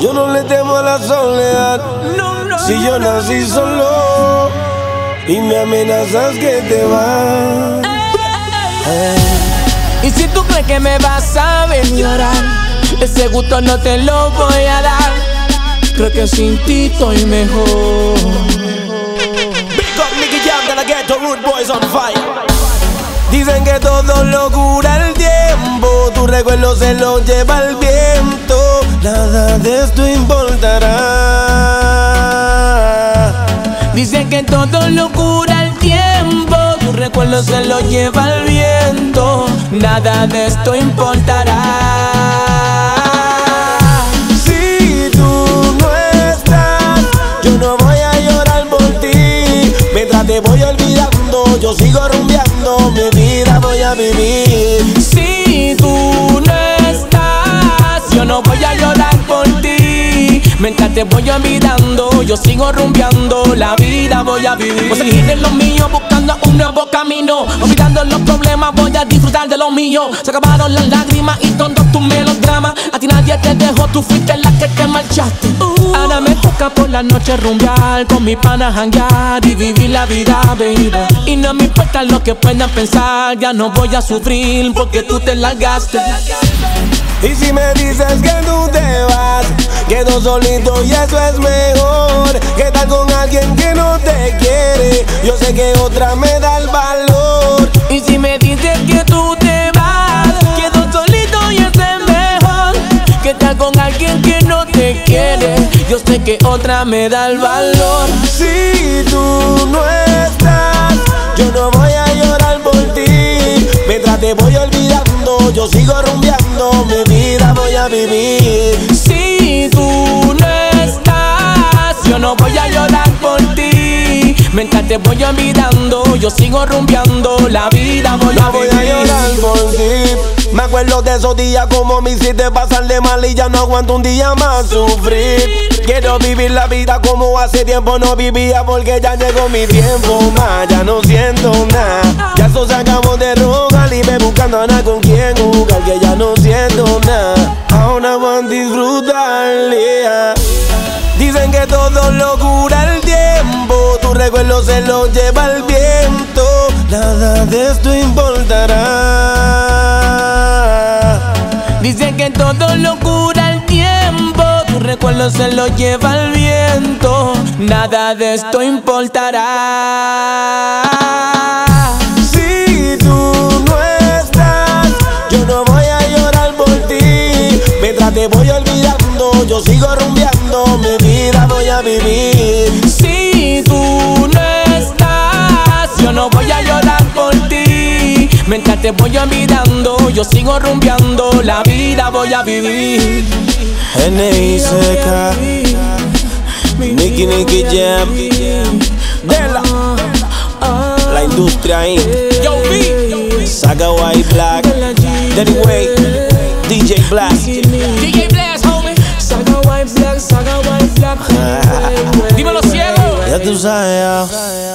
Yo no le temo a la soledad. Si yo nací solo y me amenazas que te vas. Y si tú crees que me vas a venir a llorar, ese gusto no te lo voy a dar. Creo que sin ti estoy mejor. Big up Nicky Jam, gonna get the root boys on fire. Dicen que todo lo cura el tiempo, tu recuerdo se lo lleva el viento, nada de esto importará. Dicen que todo lo cura el tiempo, tu recuerdo se lo lleva el viento, nada de esto importará. Si tú no estás, yo no voy a llorar por ti. Mientras te voy olvidando, yo sigo rumbeando, mi vida voy a vivir. Te voy olvidando, yo sigo rumbeando, la vida voy a vivir. Voy a seguir en lo mío, buscando un nuevo camino. Olvidando los problemas, voy a disfrutar de lo mío. Se acabaron las lágrimas y todos tus melodramas. A ti nadie te dejó, tú fuiste la que te marchaste. Ahora me toca por la noche rumbear, con mi pana janguear y vivir la vida, baby. Y no me importa lo que puedan pensar, ya no voy a sufrir porque tú te largaste. Y si me dices que tú te vas, quedo solito y eso es mejor. Que tal con alguien que no te quiere? Yo sé que otra me da el valor. Y si me dices que tú te vas, quedo solito y eso es mejor. Que estar con alguien que no te quiere. Yo sé que otra me da el valor. Si tú no estás, yo no voy a llorar por ti. Mientras te voy yo sigo rumbeando, mi vida voy a vivir. Si tú no estás, yo no voy a llorar por ti. Mientras te voy olvidando, yo sigo rumbeando, la vida voy a No voy a vivir. llorar por ti. Me acuerdo de esos días como me hiciste pasar de mal y ya no aguanto un día más sufrir. Quiero vivir la vida como hace tiempo no vivía porque ya llegó mi tiempo más. Ya no siento nada. Ya eso se acabó de rogar y me buscando a nada con van. Dicen que todo lo cura el tiempo, tu recuerdo se lo lleva el viento, nada de esto importará. Dicen que todo lo cura el tiempo, tu recuerdo se lo lleva el viento, nada de esto importará. Mientras te voy olvidando, yo sigo rumbeando, mi vida voy a vivir. Si tú no estás, yo no voy a llorar por ti. Mientras te voy olvidando, yo sigo rumbeando, la vida voy a vivir. N.I.C.K. Nicky Nicky Jam. Dela. La industria Inc. Yo, vi. Saga White Black. Danny Way. DJ Blast. DJ Blast, homie. Saga White Black, Saga White Black. Dímelo ciego. Ya tú sabes, ya.